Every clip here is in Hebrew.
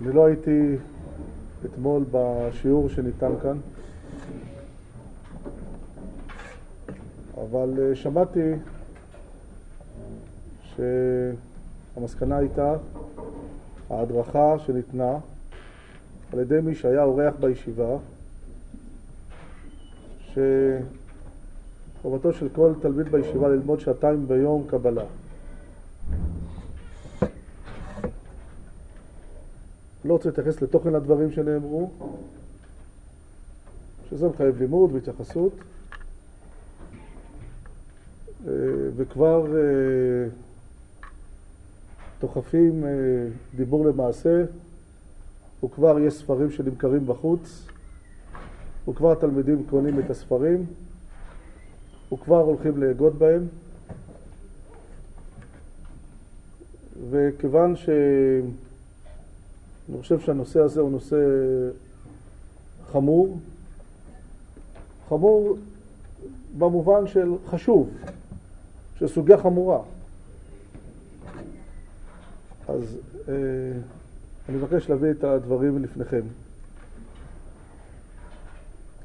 אני לא הייתי אתמול בשיעור שניתן כאן, אבל אה, שמעתי שהמסקנה הייתה ההדרכה שניתנה על ידי מי שהיה אורח בישיבה, שחובתו של כל תלמיד בישיבה ללמוד שעתיים ביום קבלה. לא רוצה להתייחס לתוכן הדברים שנאמרו, שזה מחייב לימוד והתייחסות, אה, וכבר אה, דוחפים אה, דיבור למעשה, וכבר יש ספרים שנמכרים בחוץ, וכבר התלמידים קונים את הספרים, וכבר הולכים לאגוד בהם, וכיוון ש... אני חושב שהנושא הזה הוא נושא חמור, חמור במובן של חשוב, של סוגיה חמורה. אז אה, אני מבקש להביא את הדברים לפניכם.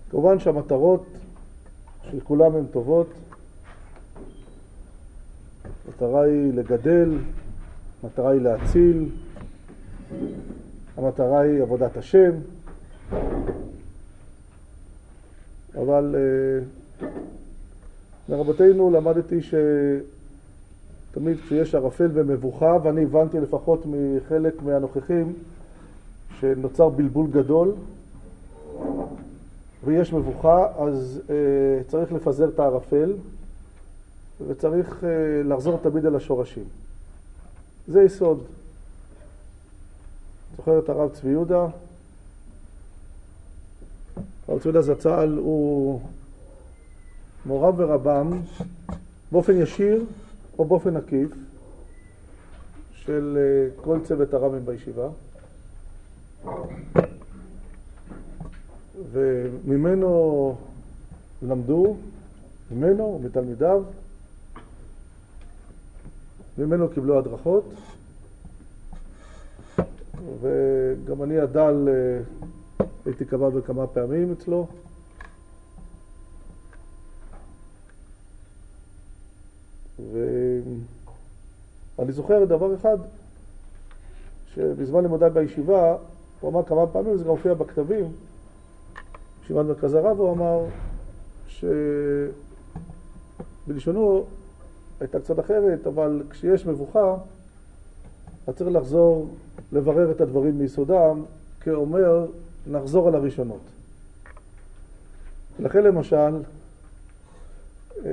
כמובן שהמטרות של כולם הן טובות. המטרה היא לגדל, המטרה היא להציל, המטרה היא עבודת השם, אבל אה, מרבותינו למדתי שתמיד כשיש ערפל ומבוכה, ואני הבנתי לפחות מחלק מהנוכחים שנוצר בלבול גדול ויש מבוכה, אז uh, צריך לפזר את הערפל וצריך uh, לחזור תמיד אל השורשים. זה יסוד. זוכר את הרב צבי יהודה? הרב צבי יהודה זצ"ל הוא מורם ורבם באופן ישיר או באופן עקיף של אה, כל צוות הרבים בישיבה וממנו למדו, ממנו ומתלמידיו, ממנו קיבלו הדרכות וגם אני הדל אה, הייתי כמה וכמה פעמים אצלו. ואני זוכר דבר אחד, שבזמן לימודיי בישיבה, הוא אמר כמה פעמים, זה גם מופיע בכתבים, בישיבת מרכז הרב הוא אמר שבלשונו הייתה קצת אחרת, אבל כשיש מבוכה, אז צריך לחזור לברר את הדברים מיסודם, כאומר, נחזור על הראשונות. לכן למשל, אה,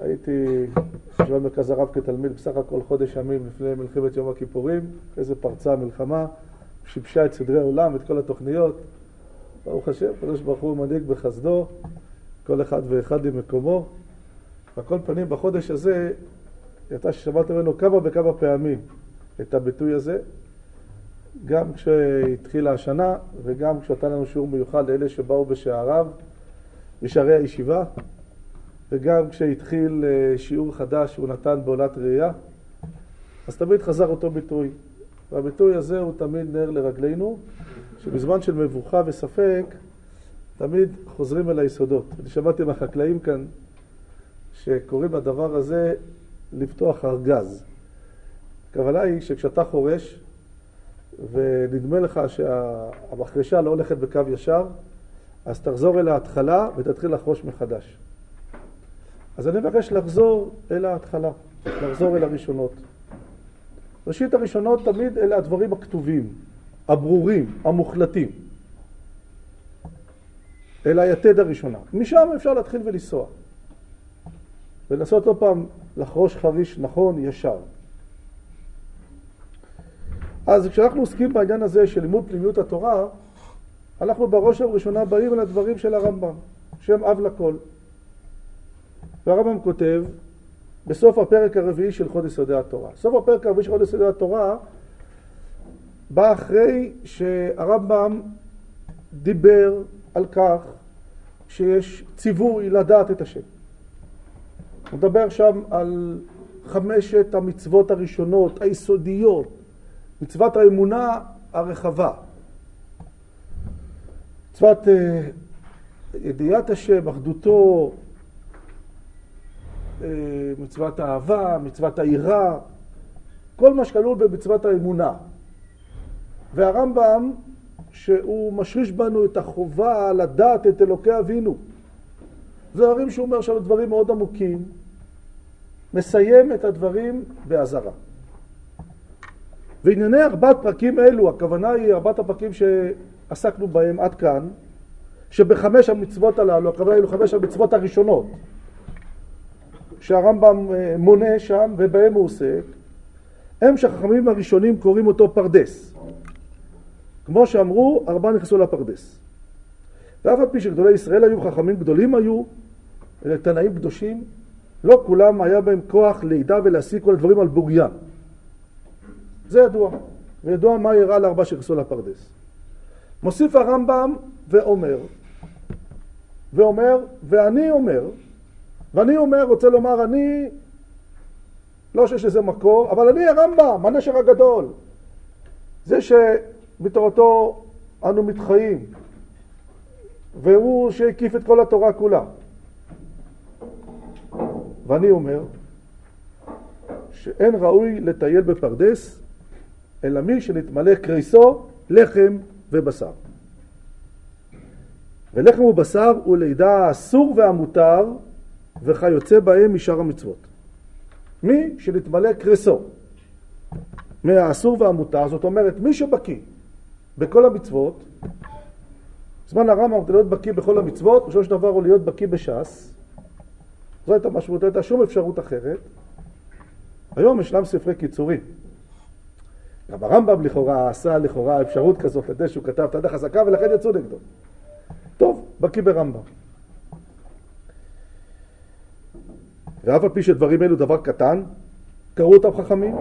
הייתי ישיבת מרכז הרב כתלמיד בסך הכל חודש ימים לפני מלחמת יום הכיפורים, איזה פרצה המלחמה, שיבשה את סדרי העולם, את כל התוכניות. ברוך השם, הקדוש ברוך הוא מנהיג בחסדו, כל אחד ואחד במקומו. ועל כל פנים, בחודש הזה, יצא ששמעתם ממנו כמה וכמה פעמים את הביטוי הזה, גם כשהתחילה השנה וגם כשהייתה לנו שיעור מיוחד לאלה שבאו בשעריו, בשערי הישיבה, וגם כשהתחיל אה, שיעור חדש שהוא נתן בעולת ראייה, אז תמיד חזר אותו ביטוי. והביטוי הזה הוא תמיד נר לרגלינו, שבזמן של מבוכה וספק, תמיד חוזרים אל היסודות. אני שמעתי מהחקלאים כאן שקוראים לדבר הזה לפתוח ארגז. הכוונה היא שכשאתה חורש, ונדמה לך שהמחרשה לא הולכת בקו ישר, אז תחזור אל ההתחלה ותתחיל לחרוש מחדש. אז אני מבקש לחזור אל ההתחלה, לחזור אל הראשונות. ראשית הראשונות תמיד אלה הדברים הכתובים, הברורים, המוחלטים. אל היתד הראשונה. משם אפשר להתחיל ולנסוע. ולנסות עוד פעם לחרוש חריש נכון, ישר. אז כשאנחנו עוסקים בעניין הזה של לימוד פנימיות התורה, אנחנו בראש ובראשונה באים אל הדברים של הרמב"ם, שם אב לכל. והרמב"ם כותב בסוף הפרק הרביעי של חודש יסודי התורה. סוף הפרק הרביעי של חודש יסודי התורה בא אחרי שהרמב"ם דיבר על כך שיש ציווי לדעת את השם. הוא מדבר שם על חמשת המצוות הראשונות, היסודיות, מצוות האמונה הרחבה. מצוות ידיעת השם, אחדותו, מצוות האהבה, מצוות היראה, כל מה שכלול במצוות האמונה. והרמב"ם, שהוא משריש בנו את החובה לדעת את אלוקי אבינו. זה דברים שהוא אומר שם דברים מאוד עמוקים, מסיים את הדברים באזהרה. וענייני ארבעת פרקים אלו, הכוונה היא ארבעת הפרקים שעסקנו בהם עד כאן, שבחמש המצוות הללו, הכוונה היא לחמש המצוות הראשונות, שהרמב"ם אה, מונה שם ובהם הוא עוסק, הם שהחכמים הראשונים קוראים אותו פרדס. כמו שאמרו, ארבעה נכנסו לפרדס. ואף על פי שגדולי ישראל היו, חכמים גדולים היו, תנאים קדושים, לא כולם היה בהם כוח לידע ולהשיג כל הדברים על בוריה. זה ידוע, וידוע מה יראה לארבעה שנכנסו לפרדס. מוסיף הרמב"ם ואומר, ואומר, ואני אומר, ואני אומר, רוצה לומר, אני, לא שיש לזה מקור, אבל אני הרמב"ם, הנשר הגדול. זה שבתורתו אנו מתחיים, והוא שהקיף את כל התורה כולה. ואני אומר שאין ראוי לטייל בפרדס אלא מי שנתמלא קריסו לחם ובשר. ולחם ובשר הוא לידע האסור והמותר וכיוצא בהם משאר המצוות. מי שנתמלא קריסו מהאסור והמותר, זאת אומרת מי שבקיא בכל המצוות, זמן הרמב"ם כדי להיות בקיא בכל המצוות, בסופו של דבר הוא להיות בקיא בש"ס, זו הייתה משמעות, לא הייתה שום אפשרות אחרת. היום ישנם ספרי קיצורים. גם הרמב"ם לכאורה עשה לכאורה אפשרות כזאת לדעת שהוא כתב את הדרך חזקה ולכן יצאו נגדו. טוב, בקיא ברמב"ם. ואף על פי שדברים אלו דבר קטן, קראו אותם חכמים,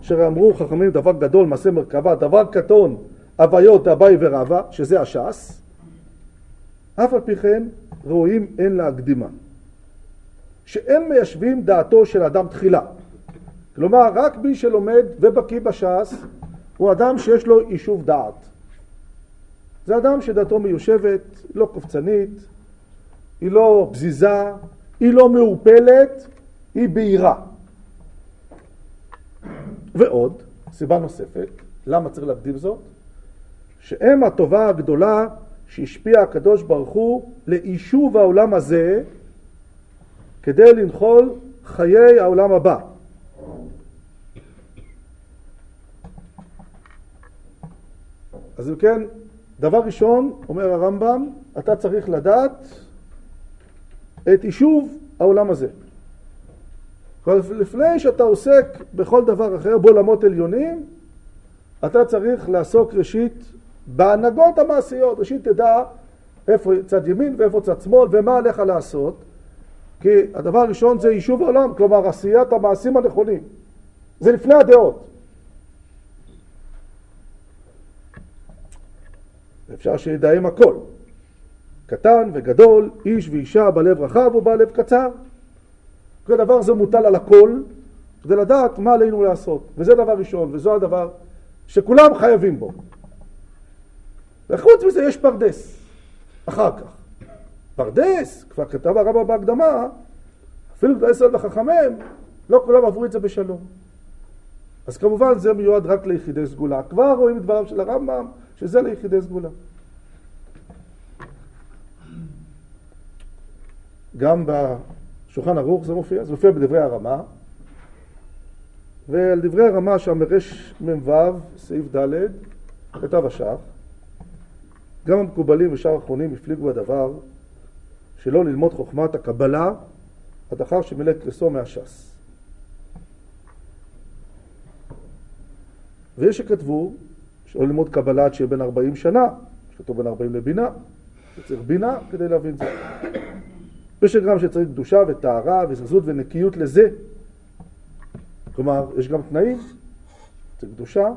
אשר אמרו חכמים דבר גדול, מעשה מרכבה, דבר קטון, הוויות, אביי ורבא, שזה הש"ס, אף על פי כן ראויים אין להקדימה. שאין מיישבים דעתו של אדם תחילה. כלומר, רק מי שלומד ובקיא בש"ס הוא אדם שיש לו יישוב דעת. זה אדם שדעתו מיושבת, לא קופצנית, היא לא בזיזה, היא לא מעורפלת, היא בהירה. ועוד, סיבה נוספת, למה צריך להקדים זאת? שהם הטובה הגדולה שהשפיע הקדוש ברוך הוא ליישוב העולם הזה כדי לנחול חיי העולם הבא. אז אם כן, דבר ראשון, אומר הרמב"ם, אתה צריך לדעת את יישוב העולם הזה. לפני שאתה עוסק בכל דבר אחר, בעולמות עליונים, אתה צריך לעסוק ראשית בהנהגות המעשיות. ראשית תדע איפה צד ימין ואיפה צד שמאל ומה עליך לעשות. כי הדבר הראשון זה יישוב העולם, כלומר עשיית המעשים הנכונים. זה לפני הדעות. אפשר שידעים הכל. קטן וגדול, איש ואישה בלב רחב ובלב קצר. כל דבר זה מוטל על הכל, כדי לדעת מה עלינו לעשות. וזה דבר ראשון, וזו הדבר שכולם חייבים בו. וחוץ מזה יש פרדס, אחר כך. פרדס, כבר כתב הרמב"ם בהקדמה, אפילו גדולי ישראל וחכמיהם, לא כולם עברו את זה בשלום. אז כמובן זה מיועד רק ליחידי סגולה. כבר רואים את דבריו של הרמב"ם, שזה ליחידי סגולה. גם בשולחן ערוך זה מופיע, זה מופיע בדברי הרמה, ועל דברי הרמה שם מ"ו, סעיף ד', כתב השח, גם המקובלים ושאר האחרונים הפליגו בדבר שלא ללמוד חוכמת הקבלה עד אחר שמילא קרסו מהש"ס. ויש שכתבו שלא ללמוד קבלה עד שיהיה בן 40 שנה, שכתוב בן 40 לבינה, שצריך בינה כדי להבין את זה. ויש גם שצריך קדושה וטהרה וזרזות ונקיות לזה. כלומר, יש גם תנאים, צריך קדושה,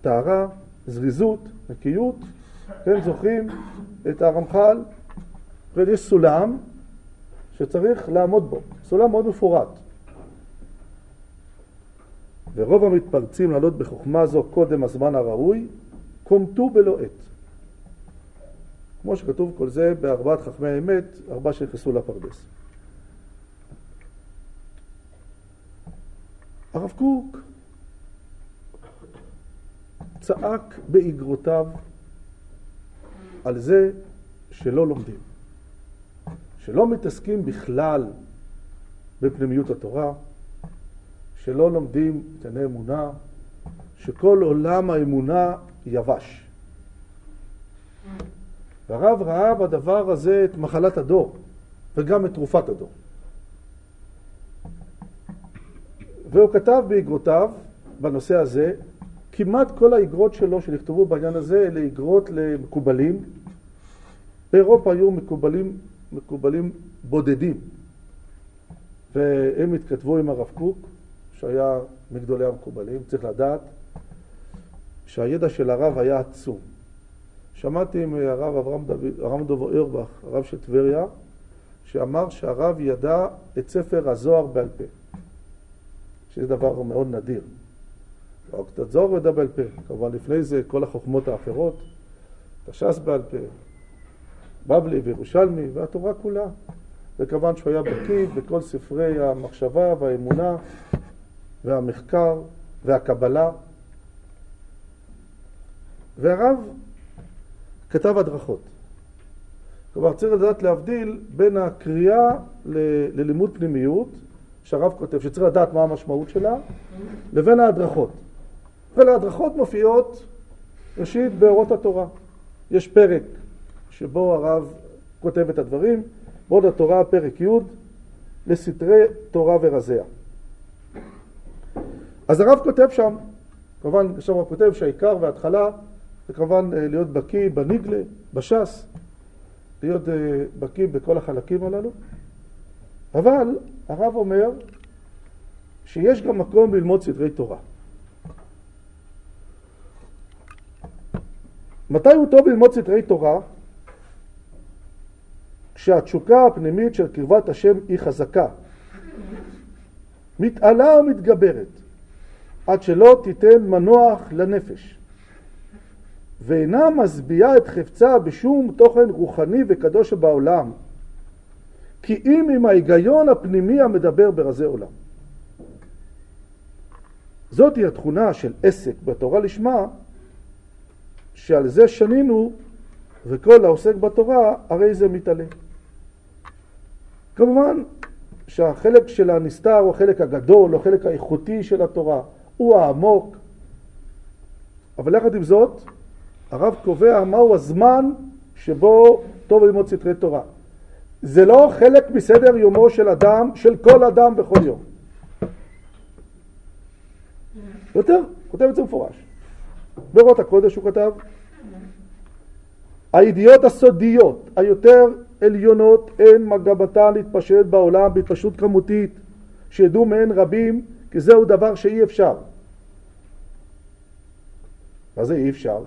טהרה, זריזות, נקיות, כן, זוכרים את הרמח"ל יש סולם שצריך לעמוד בו, סולם מאוד מפורט. ורוב המתפרצים לעלות בחוכמה זו קודם הזמן הראוי, קומטו בלא עת. כמו שכתוב כל זה בארבעת חכמי האמת, ארבעה שנכנסו לפרדס. הרב קוק צעק באגרותיו על זה שלא לומדים, שלא מתעסקים בכלל בפנימיות התורה, שלא לומדים ענייני אמונה, שכל עולם האמונה יבש. והרב ראה בדבר הזה את מחלת הדור וגם את תרופת הדור. והוא כתב באגרותיו בנושא הזה, כמעט כל האגרות שלו שנכתבו בעניין הזה אלה אגרות למקובלים. באירופה היו מקובלים, מקובלים בודדים, והם התכתבו עם הרב קוק, שהיה מגדולי המקובלים, צריך לדעת שהידע של הרב היה עצום. שמעתי מהרב אברהם דב אוירבך, הרב של טבריה, שאמר שהרב ידע את ספר הזוהר בעל פה, שזה דבר מאוד נדיר. רק את הזוהר ידע בעל פה, כמובן לפני זה כל החוכמות האחרות, את הש"ס בעל פה, בבלי וירושלמי והתורה כולה. וכמובן שהוא היה בקיא בכל ספרי המחשבה והאמונה והמחקר והקבלה. והרב כתב הדרכות. כלומר, צריך לדעת להבדיל בין הקריאה ל- ללימוד פנימיות, שהרב כותב, שצריך לדעת מה המשמעות שלה, לבין ההדרכות. ולהדרכות מופיעות, ראשית, באורות התורה. יש פרק שבו הרב כותב את הדברים, בעוד התורה, פרק י', לסתרי תורה ורזיה. אז הרב כותב שם, כמובן, שם הוא כותב שהעיקר וההתחלה זה כמובן אה, להיות בקיא בניגלה, בש"ס, להיות אה, בקיא בכל החלקים הללו, אבל הרב אומר שיש גם מקום ללמוד סדרי תורה. מתי הוא טוב ללמוד סדרי תורה? כשהתשוקה הפנימית של קרבת השם היא חזקה, מתעלה ומתגברת, עד שלא תיתן מנוח לנפש. ואינה משביעה את חפצה בשום תוכן רוחני וקדוש שבעולם, כי אם עם ההיגיון הפנימי המדבר ברזי עולם. זאת היא התכונה של עסק בתורה לשמה, שעל זה שנינו, וכל העוסק בתורה, הרי זה מתעלה. כמובן שהחלק של הנסתר הוא החלק הגדול, או החלק האיכותי של התורה, הוא העמוק, אבל יחד עם זאת, הרב קובע מהו הזמן שבו טוב ללמוד סתרי תורה. זה לא חלק מסדר יומו של אדם, של כל אדם בכל יום. יותר, כותב את זה מפורש. באורות הקודש הוא כתב, הידיעות הסודיות היותר עליונות הן מגבתן להתפשט בעולם בהתפשטות כמותית, שידעו מהן רבים, כי זהו דבר שאי אפשר. מה זה אי אפשר?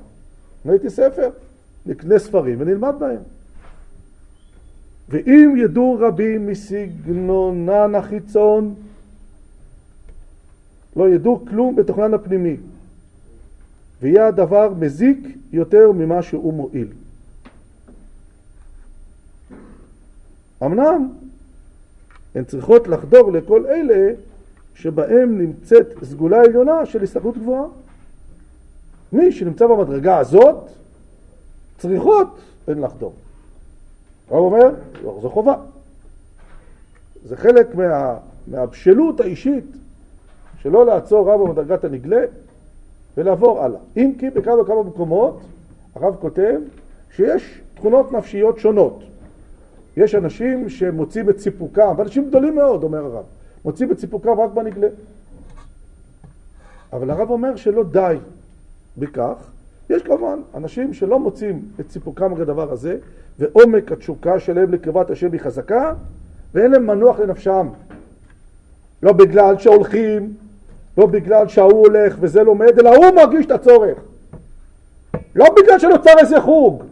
ראיתי ספר, נקנה ספרים ונלמד בהם. ואם ידעו רבים מסגנונן החיצון, לא ידעו כלום בתוכנן הפנימי, ויהיה הדבר מזיק יותר ממה שהוא מועיל. אמנם הן צריכות לחדור לכל אלה שבהם נמצאת סגולה עליונה של הסתכלות גבוהה. מי שנמצא במדרגה הזאת, צריכות הן לחדור. הרב אומר, לא, זו חובה. זה חלק מה, מהבשלות האישית שלא לעצור רב במדרגת הנגלה ולעבור הלאה. אם כי בכמה וכמה מקומות הרב כותב שיש תכונות נפשיות שונות. יש אנשים שמוצאים את סיפוקם, ואנשים גדולים מאוד, אומר הרב, מוצאים את סיפוקם רק בנגלה. אבל הרב אומר שלא די בכך. יש כמובן אנשים שלא מוצאים את סיפוקם הדבר הזה, ועומק התשוקה שלהם לקרבת השם היא חזקה, ואין להם מנוח לנפשם. לא בגלל שהולכים, לא בגלל שההוא הולך וזה לומד, אלא הוא מרגיש את הצורך. לא בגלל שנוצר איזה חוג.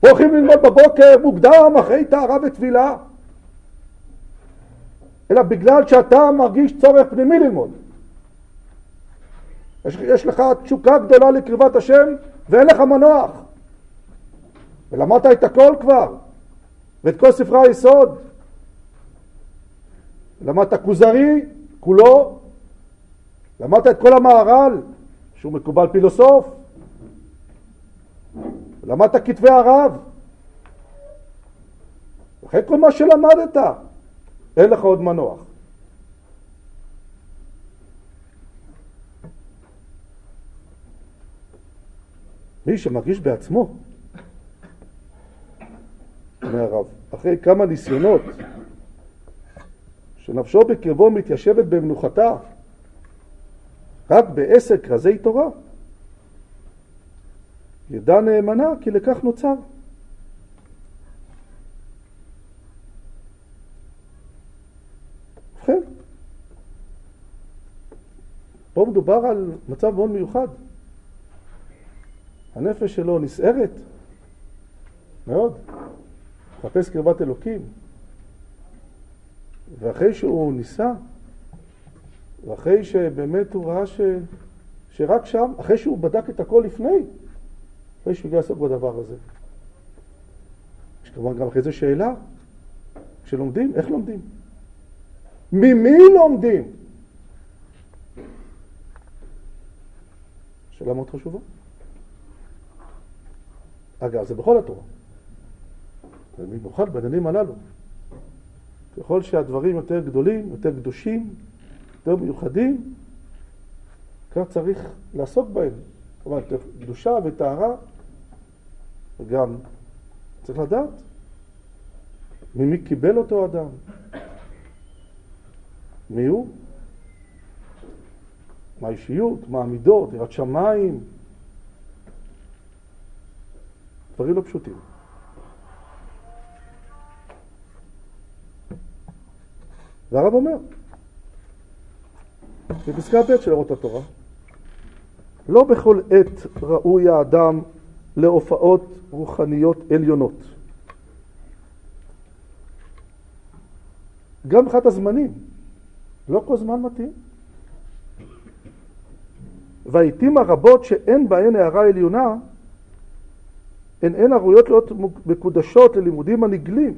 הולכים ללמוד בבוקר מוקדם אחרי טהרה וטבילה, אלא בגלל שאתה מרגיש צורך פנימי ללמוד. יש, יש לך תשוקה גדולה לקרבת השם ואין לך מנוח. ולמדת את הכל כבר, ואת כל ספרי היסוד. למדת כוזרי, כולו, למדת את כל המהר"ל, שהוא מקובל פילוסוף, למדת כתבי הרב. אחרי כל מה שלמדת, אין לך עוד מנוח. מי שמרגיש בעצמו, אומר הרב, אחרי כמה ניסיונות שנפשו בקרבו מתיישבת במנוחתה רק בעשר כרזי תורה, ידע נאמנה כי לכך נוצר. ובכן, פה מדובר על מצב מאוד מיוחד. הנפש שלו נסערת מאוד, מחפש קרבת אלוקים. ואחרי שהוא ניסה, ואחרי שבאמת הוא ראה ש... שרק שם, אחרי שהוא בדק את הכל לפני, אחרי שהוא הגיע לעסוק בדבר הזה. יש כמובן גם אחרי זה שאלה, כשלומדים, איך לומדים? ממי לומדים? שאלה מאוד חשובה. אגב, זה בכל התורה. במיוחד בעניינים הללו. ככל שהדברים יותר גדולים, יותר קדושים, יותר מיוחדים, כך צריך לעסוק בהם. כלומר, קדושה וטהרה, וגם צריך לדעת ממי קיבל אותו אדם, מי הוא, מה האישיות, מה המידות, יראת שמיים, דברים לא פשוטים. והרב אומר, בפסקה ב' של אורות התורה, לא בכל עת ראוי האדם להופעות רוחניות עליונות. גם מבחינת הזמנים, לא כל זמן מתאים. והעיתים הרבות שאין בהן הערה עליונה, הן הן הראויות להיות מקודשות ללימודים הנגלים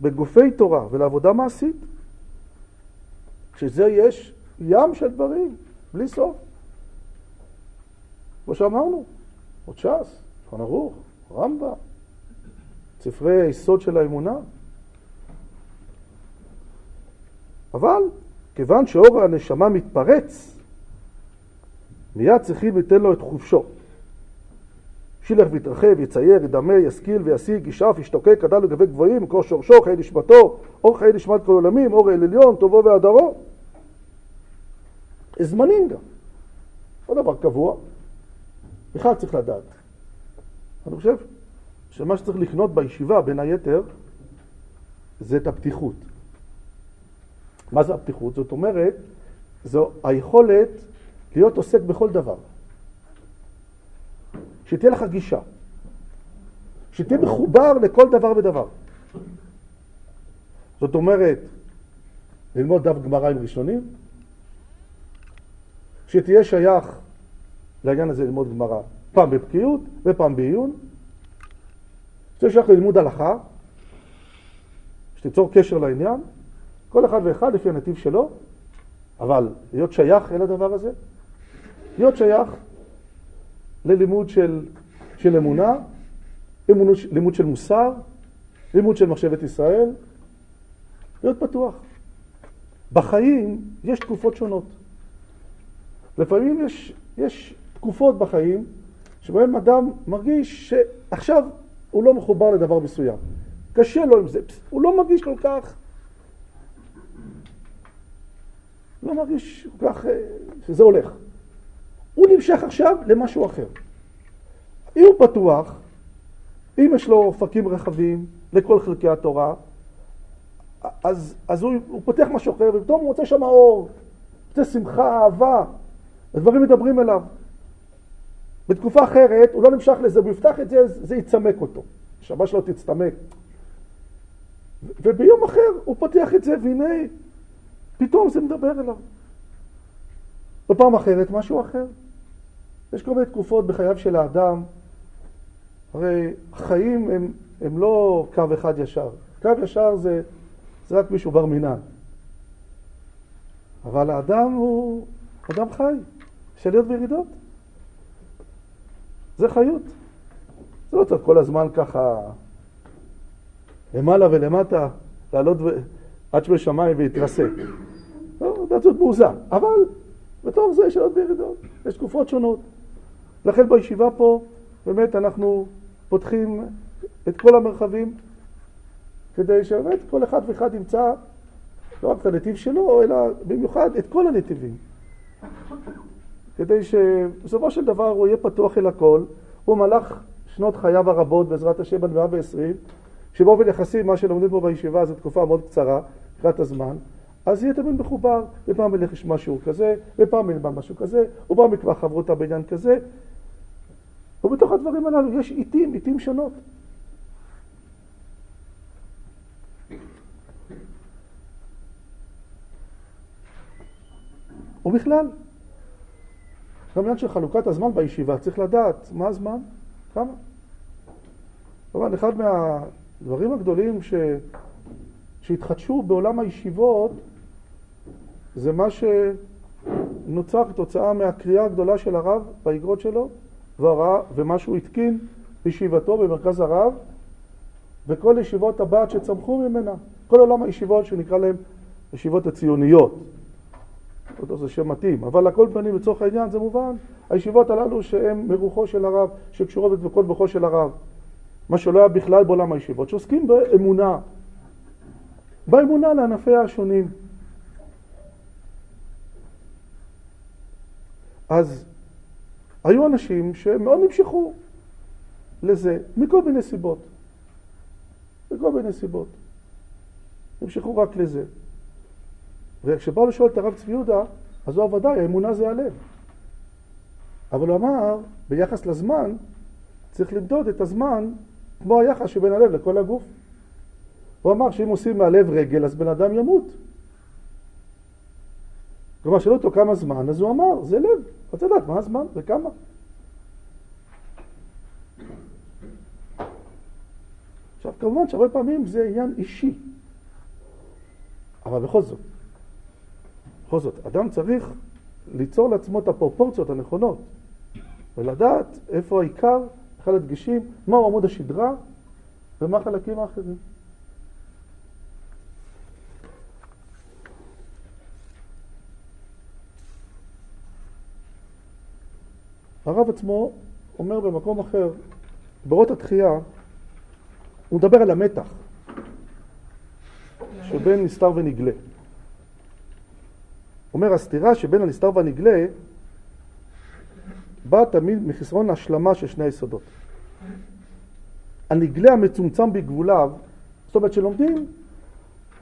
בגופי תורה ולעבודה מעשית. כשזה יש ים של דברים, בלי סוף. כמו שאמרנו, עוד ש"ס, שולחן ערוך, רמב"ם, ספרי היסוד של האמונה. אבל כיוון שאור הנשמה מתפרץ, מיד צריכים לתת לו את חופשו. שילך ויתרחב, יצייר, ידמה, ישכיל וישיג, ישאף, ישתוקק, גדל לגבי גבוהים, מקור שורשו, חיי נשמתו, אור חיי נשמת כל עולמים, אור אל עליון, טובו והדרו. זמנים גם. לא דבר קבוע. בכלל צריך לדעת. אני חושב שמה שצריך לקנות בישיבה, בין היתר, זה את הפתיחות. מה זה הפתיחות? זאת אומרת, זו היכולת להיות עוסק בכל דבר. שתהיה לך גישה, שתהיה מחובר לכל דבר ודבר. זאת אומרת, ללמוד דף גמרא עם ראשונים, שתהיה שייך לעניין הזה ללמוד גמרא, פעם בבקיאות ופעם בעיון, שתהיה שייך ללימוד הלכה, שתיצור קשר לעניין, כל אחד ואחד לפי הנתיב שלו, אבל להיות שייך אל הדבר הזה, להיות שייך ללימוד של, של אמונה, לימוד, לימוד של מוסר, לימוד של מחשבת ישראל, להיות פתוח. בחיים יש תקופות שונות. לפעמים יש, יש תקופות בחיים שבהן אדם מרגיש שעכשיו הוא לא מחובר לדבר מסוים. קשה לו עם זה, הוא לא מרגיש כל כך, לא מרגיש כל כך אה, שזה הולך. הוא נמשך עכשיו למשהו אחר. אם הוא פתוח, אם יש לו אופקים רחבים לכל חלקי התורה, אז, אז הוא, הוא פותח משהו אחר, ופתאום הוא מוצא שם אור, מוצא שמחה, אהבה, הדברים מדברים אליו. בתקופה אחרת הוא לא נמשך לזה, הוא יפתח את זה, זה יצמק אותו. השבת שלו תצטמק. וביום אחר הוא פותח את זה, והנה פתאום זה מדבר אליו. בפעם אחרת משהו אחר. יש כל מיני תקופות בחייו של האדם, הרי החיים הם, הם לא קו אחד ישר. קו ישר זה, זה רק מישהו בר מינן. אבל האדם הוא אדם חי, יש עליות וירידות. זה חיות. זה לא צריך כל הזמן ככה למעלה ולמטה, לעלות ו... עד שבשמיים ויתרסק. לא, עצות מאוזן. אבל בתוך זה יש עליות וירידות, יש תקופות שונות. לכן בישיבה פה, באמת אנחנו פותחים את כל המרחבים, כדי שבאמת כל אחד ואחד ימצא לא רק את הנתיב שלו, אלא במיוחד את כל הנתיבים. כדי שבסופו של דבר הוא יהיה פתוח אל הכל, הוא מלך שנות חייו הרבות, בעזרת השם עד 120, שבאופן יחסי מה שלומדים פה בישיבה זו תקופה מאוד קצרה, לקראת הזמן, אז יהיה תמיד מחובר, ופעם ילך לשמוע שיעור כזה, ופעם ילמד משהו כזה, ופעם יקבע חברותה בעניין כזה, ובתוך הדברים הללו יש עיתים, עיתים שונות. ובכלל, גם עניין של חלוקת הזמן בישיבה, צריך לדעת מה הזמן, כמה. כמובן, אחד מהדברים הגדולים ש... שהתחדשו בעולם הישיבות זה מה שנוצר כתוצאה מהקריאה הגדולה של הרב באגרות שלו והראה, ומה שהוא התקין בישיבתו במרכז הרב וכל ישיבות הבת שצמחו ממנה, כל עולם הישיבות שנקרא להם ישיבות הציוניות. לא זה שם מתאים, אבל לכל פנים לצורך העניין זה מובן, הישיבות הללו שהן מרוחו של הרב, שקשורות בדבקות בכו של הרב, מה שלא היה בכלל בעולם הישיבות, שעוסקים באמונה, באמונה לענפיה השונים. אז היו אנשים שמאוד נמשכו לזה, מכל מיני סיבות. מכל מיני סיבות. נמשכו רק לזה. וכשבאו לשאול את הרב צבי יהודה, אז הוא ודאי, האמונה זה הלב. אבל הוא אמר, ביחס לזמן, צריך למדוד את הזמן כמו היחס שבין הלב לכל הגוף. הוא אמר שאם עושים מהלב רגל, אז בן אדם ימות. כלומר, שאלו אותו כמה זמן, אז הוא אמר, זה לב. רוצה לדעת מה הזמן וכמה. עכשיו, כמובן שהרבה פעמים זה עניין אישי. אבל בכל זאת, בכל זאת, אדם צריך ליצור לעצמו את הפרופורציות הנכונות ולדעת איפה העיקר, אחד הדגשים, מהו עמוד השדרה ומה החלקים האחרים. הרב עצמו אומר במקום אחר, ברות התחייה, הוא מדבר על המתח שבין נסתר ונגלה. אומר, הסתירה שבין הנסתר והנגלה באה תמיד מחסרון ההשלמה של שני היסודות. הנגלה המצומצם בגבוליו, זאת אומרת שלומדים,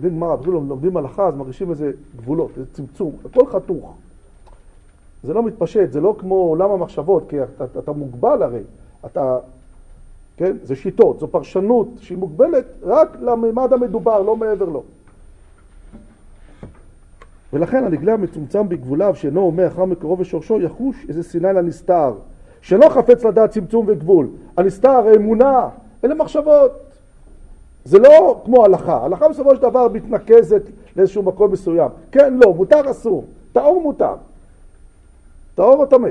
דין גמרא, לומדים הלכה, אז מרגישים איזה גבולות, איזה צמצום, הכל חתוך. זה לא מתפשט, זה לא כמו עולם המחשבות, כי אתה, אתה, אתה מוגבל הרי, אתה, כן, זה שיטות, זו פרשנות שהיא מוגבלת רק לממד המדובר, לא מעבר לו. ולכן הנגלה המצומצם בגבוליו, שאינו אומר אחר מקרוב ושורשו, יחוש איזה סיני לנסתר, שלא חפץ לדעת צמצום וגבול. הנסתר, האמונה, אלה מחשבות. זה לא כמו הלכה, הלכה בסופו של דבר מתנקזת לאיזשהו מקום מסוים. כן, לא, מותר, אסור. טהור מותר. טהור או טמא.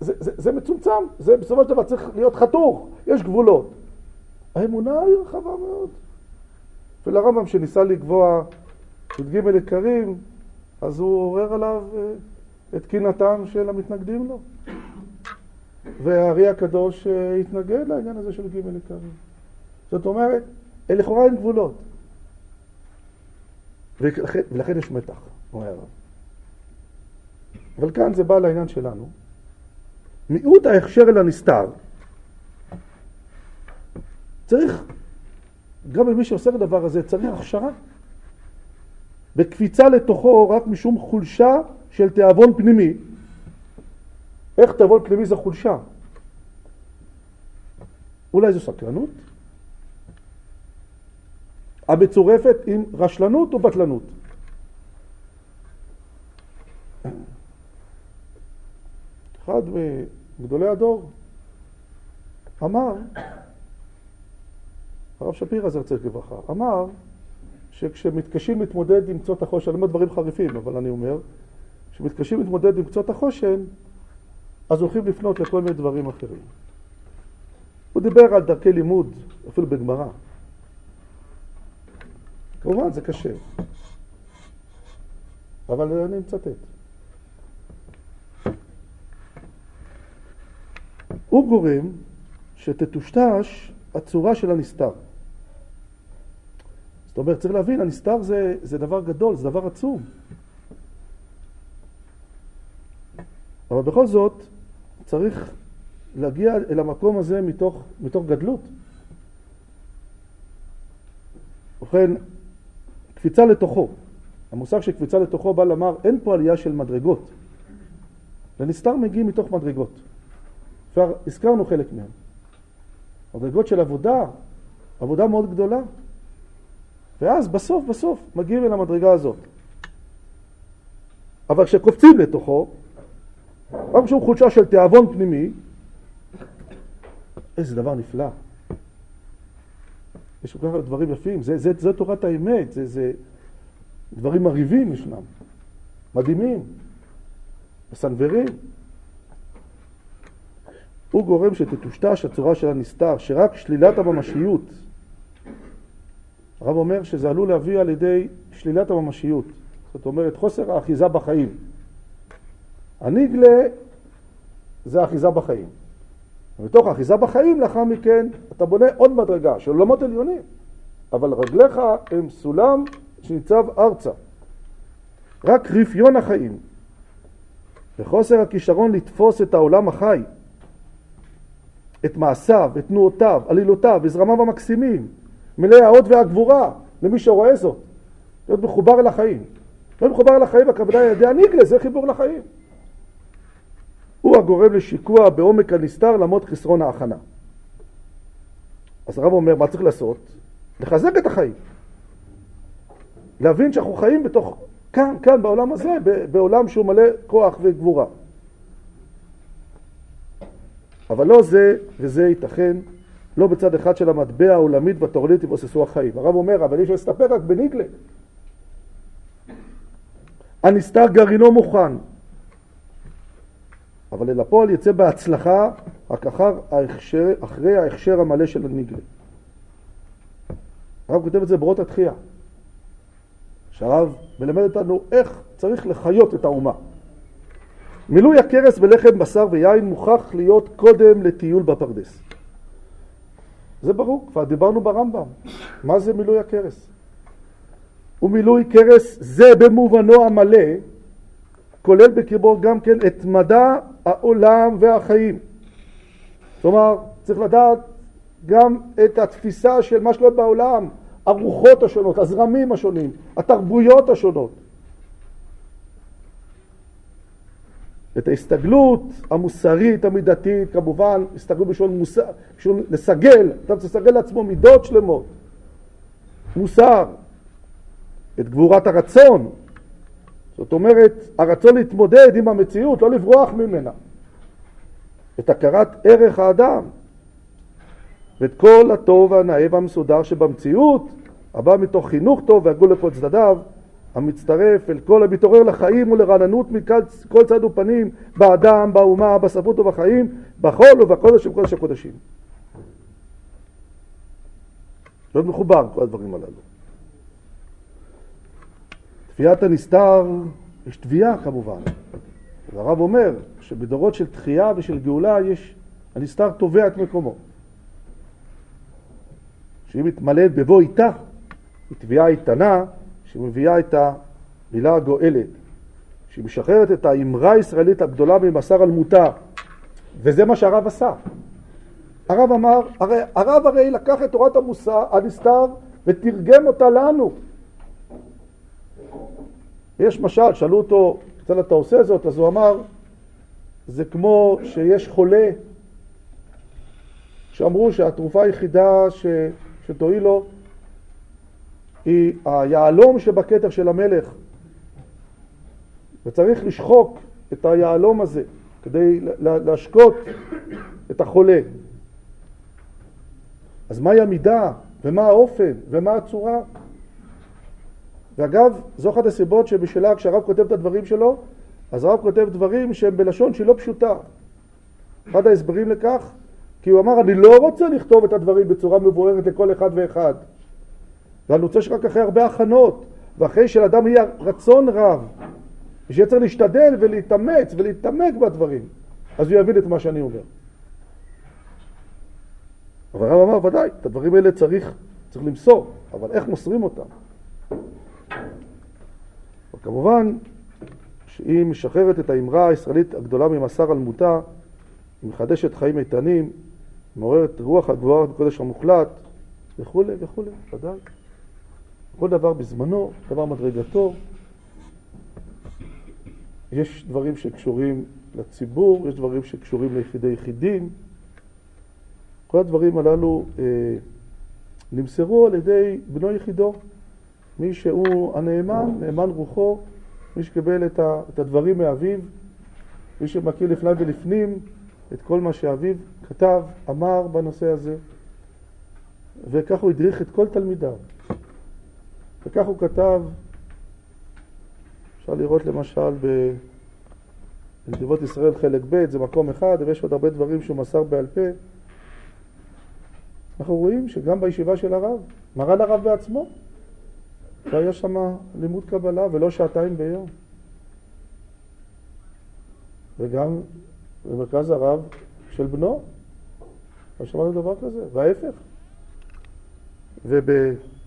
זה, זה, זה מצומצם, זה בסופו של דבר צריך להיות חתוך, יש גבולות. האמונה היא רחבה מאוד. ולרמב"ם שניסה לקבוע י"ג עיקרים, אז הוא עורר עליו אה, את קינתם של המתנגדים לו. והארי הקדוש אה, התנגד לעניין הזה של ג' עיקרים. זאת אומרת, לכאורה אין גבולות. ולכן, ולכן יש מתח, אומר. אבל כאן זה בא לעניין שלנו. מיעוט ההכשר אל הנסתר. צריך, גם במי שעושה את הדבר הזה, צריך הכשרה. בקפיצה לתוכו רק משום חולשה של תיאבון פנימי. איך תיאבון פנימי זה חולשה? אולי זו סקרנות? המצורפת עם רשלנות או בטלנות? אחד מגדולי הדור, אמר, הרב שפירא זרצק לברכה, אמר שכשמתקשים להתמודד עם קצות החושן, אני אומר דברים חריפים, אבל אני אומר, כשמתקשים להתמודד עם קצות החושן, אז הולכים לפנות לכל מיני דברים אחרים. הוא דיבר על דרכי לימוד, אפילו בגמרא. כמובן, זה קשה. אבל אני מצטט. הוא גורם שתטושטש הצורה של הנסתר. זאת אומרת, צריך להבין, הנסתר זה, זה דבר גדול, זה דבר עצום. אבל בכל זאת, צריך להגיע אל המקום הזה מתוך, מתוך גדלות. ובכן, קפיצה לתוכו. המושג של קפיצה לתוכו בא לומר, אין פה עלייה של מדרגות. לנסתר מגיעים מתוך מדרגות. כבר הזכרנו חלק מהם. מדרגות של עבודה, עבודה מאוד גדולה. ואז בסוף בסוף מגיעים אל המדרגה הזאת. אבל כשקופצים לתוכו, רק כשהוא חולשה של תיאבון פנימי, איזה דבר נפלא. יש כל כך הרבה דברים יפים, זה, זה, זה תורת האמת, זה, זה דברים מרהיבים ישנם, מדהימים, מסנוורים. הוא גורם שתטושטש הצורה של הנסתר, שרק שלילת הממשיות, הרב אומר שזה עלול להביא על ידי שלילת הממשיות, זאת אומרת חוסר האחיזה בחיים. הניגלה זה האחיזה בחיים. ומתוך האחיזה בחיים, לאחר מכן, אתה בונה עוד מדרגה של עולמות עליונים, אבל רגליך הם סולם שניצב ארצה. רק רפיון החיים וחוסר הכישרון לתפוס את העולם החי, את מעשיו, את תנועותיו, עלילותיו, וזרמיו המקסימים, מלאי האות והגבורה, למי שרואה זאת, להיות מחובר אל החיים. להיות מחובר אל החיים, הכוונה על ידי הניגלה, זה חיבור לחיים. הוא הגורם לשיקוע בעומק הנסתר למרות חסרון ההכנה. אז הרב אומר, מה צריך לעשות? לחזק את החיים. להבין שאנחנו חיים בתוך, כאן, כאן, בעולם הזה, בעולם שהוא מלא כוח וגבורה. אבל לא זה וזה ייתכן, לא בצד אחד של המטבע העולמית והתורנית יבוססו החיים. הרב אומר, אבל יש להסתפק רק בניגלה. הנסתר גרעינו מוכן, אבל אל הפועל יצא בהצלחה רק אחר ההכשר, אחרי ההכשר המלא של הנגלה. הרב כותב את זה ברות התחייה, שהרב מלמד אותנו איך צריך לחיות את האומה. מילוי הכרס בלחם, בשר ויין מוכרח להיות קודם לטיול בפרדס. זה ברור, כבר דיברנו ברמב"ם. מה זה מילוי הכרס? ומילוי כרס זה במובנו המלא כולל בקרבו גם כן את מדע העולם והחיים. כלומר, צריך לדעת גם את התפיסה של מה שקורה בעולם, הרוחות השונות, הזרמים השונים, התרבויות השונות. את ההסתגלות המוסרית, המידתית, כמובן, הסתגלות בשביל מוסר, בשביל לסגל, אתה צריך לסגל לעצמו מידות שלמות, מוסר, את גבורת הרצון, זאת אומרת, הרצון להתמודד עם המציאות, לא לברוח ממנה. את הכרת ערך האדם, ואת כל הטוב והנאה והמסודר שבמציאות, הבא מתוך חינוך טוב והגול לכל צדדיו, המצטרף אל כל המתעורר לחיים ולרעננות מכל צד ופנים, באדם, באומה, בספרות ובחיים, בחול ובקודש ובקודש הקודשים. להיות מחובר כל הדברים הללו. תביעת הנסתר, יש תביעה כמובן. הרב אומר שבדורות של תחייה ושל גאולה יש, הנסתר תובע את מקומו. שהיא מתמלאת בבוא איתה, היא תביעה איתנה שמביאה את המילה הגואלת, שהיא משחררת את האמרה הישראלית הגדולה ממסר על מותר, וזה מה שהרב עשה. הרב אמר, הרי, הרב הרי לקח את תורת המוסר, הנסתר, ותרגם אותה לנו. יש משל, שאלו אותו, כיצד אתה עושה זאת? אז הוא אמר, זה כמו שיש חולה, שאמרו שהתרופה היחידה ש, שתועיל לו היא היהלום שבכתר של המלך, וצריך לשחוק את היהלום הזה, כדי להשקות את החולה. אז מהי המידה, ומה האופן, ומה הצורה? ואגב, זו אחת הסיבות שבשלה כשהרב כותב את הדברים שלו, אז הרב כותב דברים שהם בלשון שהיא לא פשוטה. אחד ההסברים לכך, כי הוא אמר, אני לא רוצה לכתוב את הדברים בצורה מבוארת לכל אחד ואחד. ואני רוצה שרק אחרי הרבה הכנות, ואחרי שלאדם יהיה רצון רב, ושיהיה צריך להשתדל ולהתאמץ ולהתעמק בדברים, אז הוא יבין את מה שאני אומר. אבל הרב אמר, ודאי, את הדברים האלה צריך, צריך למסור, אבל איך מוסרים אותם? וכמובן שהיא משחררת את האמרה הישראלית הגדולה ממסר על מותה, היא מחדשת חיים איתנים, מעוררת רוח הגבוהה בקודש המוחלט, וכולי וכולי, ודאי. כל דבר בזמנו, דבר מדרגתו. יש דברים שקשורים לציבור, יש דברים שקשורים ליחידי יחידים. כל הדברים הללו אה, נמסרו על ידי בנו יחידו. מי שהוא הנאמן, נאמן רוחו, מי שקיבל את, ה, את הדברים מאביו, מי שמכיר לפני ולפנים את כל מה שאביו כתב, אמר בנושא הזה, וכך הוא הדריך את כל תלמידיו. וכך הוא כתב, אפשר לראות למשל בנתיבות ישראל חלק ב', זה מקום אחד, ויש עוד הרבה דברים שהוא מסר בעל פה. אנחנו רואים שגם בישיבה של הרב, מרן הרב בעצמו, והיה שם לימוד קבלה ולא שעתיים ביום. וגם במרכז הרב של בנו, לא שמענו דבר כזה, וההפך.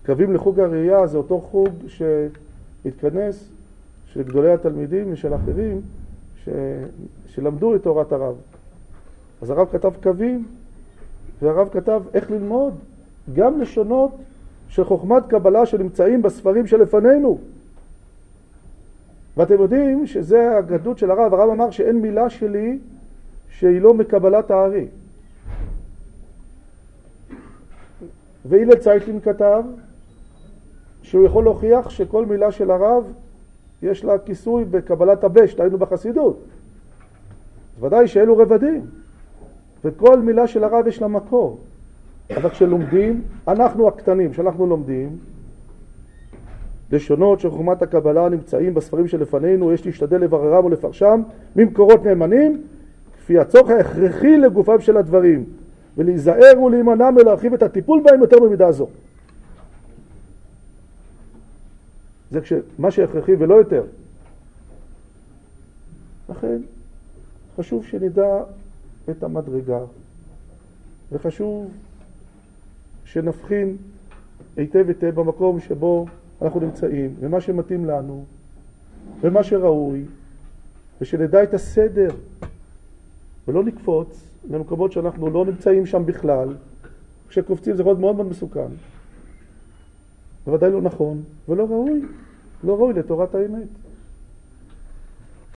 ובקווים לחוג הראייה זה אותו חוג שהתכנס של גדולי התלמידים ושל אחרים ש... שלמדו את תורת הרב. אז הרב כתב קווים, והרב כתב איך ללמוד גם לשונות של חוכמת קבלה שנמצאים בספרים שלפנינו. ואתם יודעים שזה הגדות של הרב, הרב אמר שאין מילה שלי שהיא לא מקבלת הארי. והילל צייטלין כתב שהוא יכול להוכיח שכל מילה של הרב יש לה כיסוי בקבלת הבשט, היינו בחסידות. ודאי שאלו רבדים, וכל מילה של הרב יש לה מקור. אבל כשלומדים, אנחנו הקטנים, כשאנחנו לומדים, לשונות של חוכמת הקבלה נמצאים בספרים שלפנינו, יש להשתדל לבררם ולפרשם ממקורות נאמנים, כפי הצורך ההכרחי לגופם של הדברים, ולהיזהר ולהימנע מלהרחיב את הטיפול בהם יותר במידה זו. זה מה שהכרחי ולא יותר. לכן חשוב שנדע את המדרגה, וחשוב שנבחין היטב היטב במקום שבו אנחנו נמצאים, ומה שמתאים לנו, ומה שראוי, ושנדע את הסדר, ולא נקפוץ למקומות שאנחנו לא נמצאים שם בכלל. כשקופצים זה מאוד מאוד מאוד מסוכן. בוודאי לא נכון, ולא ראוי, לא ראוי לתורת האמת.